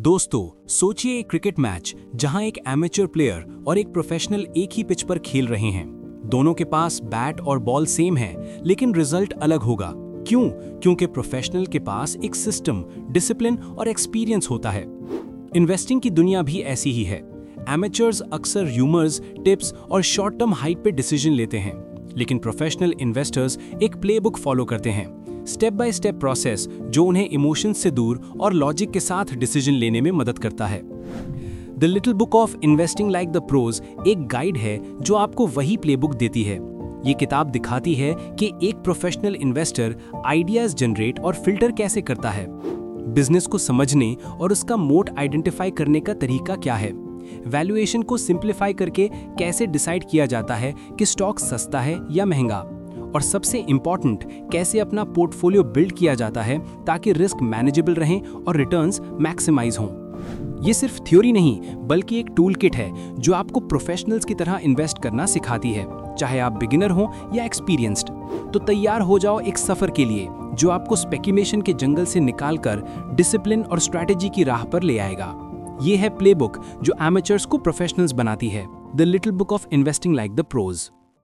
दोस्तों, सोचिए एक क्रिकेट मैच, जहाँ एक एमेचर प्लेयर और एक प्रोफेशनल एक ही पिच पर खेल रहे हैं। दोनों के पास बैट और बॉल सेम है, लेकिन रिज़ल्ट अलग होगा। क्यों? क्योंकि प्रोफेशनल के पास एक सिस्टम डिसिप्लिन और एक्सपीरियंस होता है। इन्वेस्टिंग की दुनिया भी ऐसी ही है। एमेचर्स अक्सर ह्यूमर्स टिप्स और शॉर्ट टर्म हाइट पे डिसीज़न लेते हैं, लेकिन प्रोफेशनल इन्वेस्टर्स एक प्लेबुक फॉलो करते हैं। स्टेप बाय स्टेप प्रोसेस जो उन्हें इमोशंस से दूर और लॉजिक के साथ डिसीज़न लेने में मदद करता है। The little book of investing like the pros एक गाइड है जो आपको वही प्लेबुक देती है। ये किताब दिखाती है कि एक प्रोफेशनल इन्वेस्टर आइडियाज़ जनरेट और फ़िल्टर कैसे करता है। बिज़नेस को समझने और उसका मोट आइडेंटिफाई करने का तरीका क्या है? वैल्यूएशन को सिंप्लीफाई करके कैसे डिसाइड किया जाता है कि स्टॉक सस्ता है या महँगा? और सबसे इंपॉर्टेंट कैसे अपना पोर्टफोलियो बिल्ड किया जाता है ताकि रिस्क मैनेजेबल रहें और रिटर्न्स मैक्सिमाइज हों। ये सिर्फ़ थ्योरी नहीं, बल्कि एक टूल किट है, जो आपको प्रोफेशनल्स की तरह इन्वेस्ट करना सिखाती है, चाहे आप बिगिनर हो या एक्सपीरियंस्ड तो तैयार हो जाओ एक सफ़र के लिए, जो आपको स्पेकुलेशन के जंगल से निकालकर डिसिप्लिन और स्ट्रैटेजी की राह पर ले आएगा। ये है प्लेबुक जो एमेचर्स को प्रोफेशनल्स बनाती है। The little book of investing like the pros